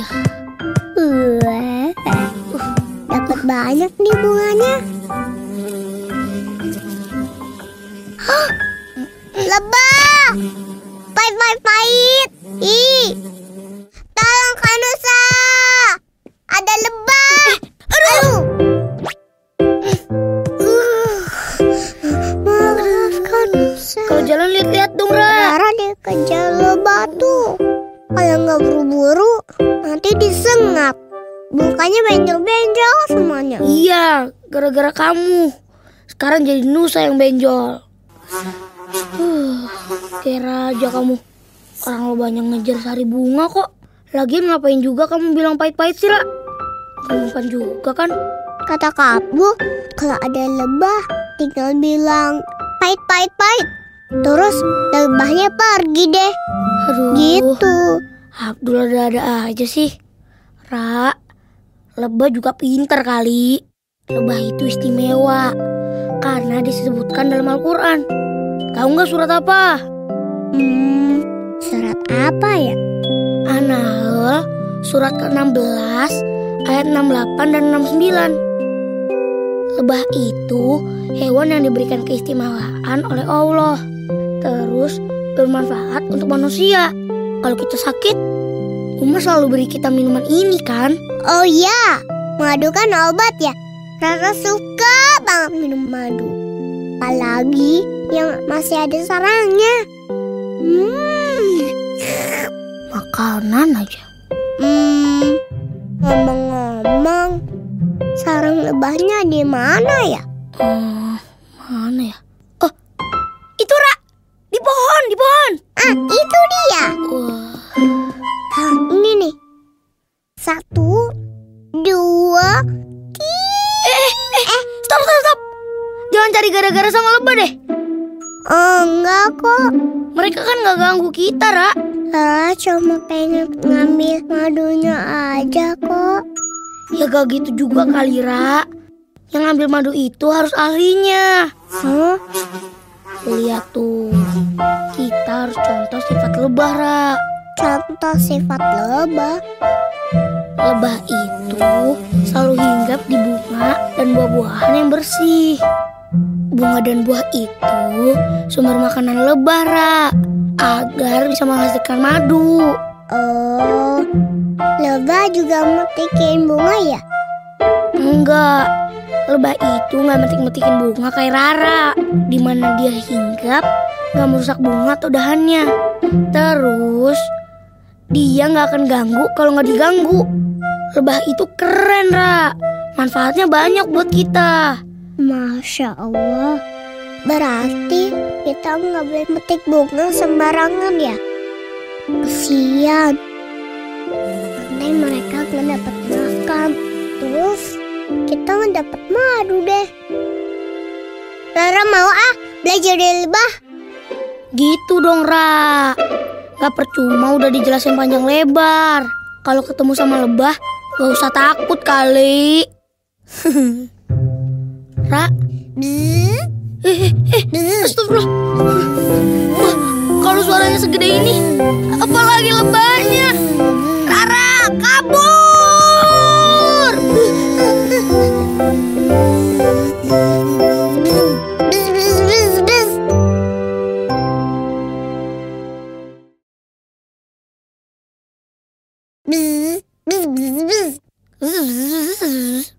Iya. Dapat banyak nih bunganya. Hah, lebah! Kalau nggak buru-buru, nanti disengap. Mukanya benjol-benjol semuanya. Iya, gara-gara kamu. Sekarang jadi Nusa yang benjol. Huh, kira aja kamu. Orang lo banyak ngejar sari bunga kok. Lagian ngapain juga kamu bilang pahit-pahit sih, Ra? Kamu kan juga kan? Kata kamu, kalau ada lebah, tinggal bilang pahit-pahit-pahit. Terus lebahnya pergi deh. Aduh. Gitu. Abdul ada-ada aja sih. Ra, lebah juga pinter kali. Lebah itu istimewa. Karena disebutkan dalam Al-Quran. Tahu nggak surat apa? Hmm, surat apa ya? An-Nahl surat ke-16 ayat 68 dan 69. Lebah itu hewan yang diberikan keistimewaan oleh Allah. Terus bermanfaat untuk manusia. Kalau kita sakit, Uma selalu beri kita minuman ini kan? Oh iya, madu kan obat ya. Rara suka banget minum madu. Apalagi yang masih ada sarangnya. Hmm, Makanan aja. hmm, ngomong-ngomong, sarang lebahnya di mana ya? Hmm, mana ya? Oh, itu Ra! Di pohon, di pohon! Ah, itu dia. Wah, Satu, dua, tiga. eh, eh, eh, stop, stop, stop! Jangan cari gara-gara sama lebah deh. Oh, enggak kok. Mereka kan gak ganggu kita, Ra. Rara cuma pengen ngambil madunya aja kok. Ya gak gitu juga kali, Ra. Yang ngambil madu itu harus ahlinya. Hah? Lihat tuh, kita harus contoh sifat lebah, Ra. Contoh sifat lebah. Lebah itu selalu hinggap di bunga dan buah-buahan yang bersih. Bunga dan buah itu sumber makanan lebah, Ra. Agar bisa menghasilkan madu. Oh, lebah juga metikin bunga ya? Enggak, lebah itu nggak metik-metikin bunga kayak Rara. Di mana dia hinggap, nggak merusak bunga atau dahannya. Terus, dia nggak akan ganggu kalau nggak diganggu. Lebah itu keren, Ra. Manfaatnya banyak buat kita. Masya Allah. Berarti kita nggak boleh metik bunga sembarangan ya? Kesian. Nanti mereka nggak dapat makan. Terus kita nggak dapat madu deh. Rara mau ah belajar dari lebah. Gitu dong, Ra. Gak percuma udah dijelasin panjang lebar. Kalau ketemu sama lebah, gak usah takut kali. Ra, eh, eh, eh. Astagfirullah. Wah, kalau suaranya segede ini, apalagi lebahnya. Rara, kabur! Bzzz, bzzz, bzzz, bzzz.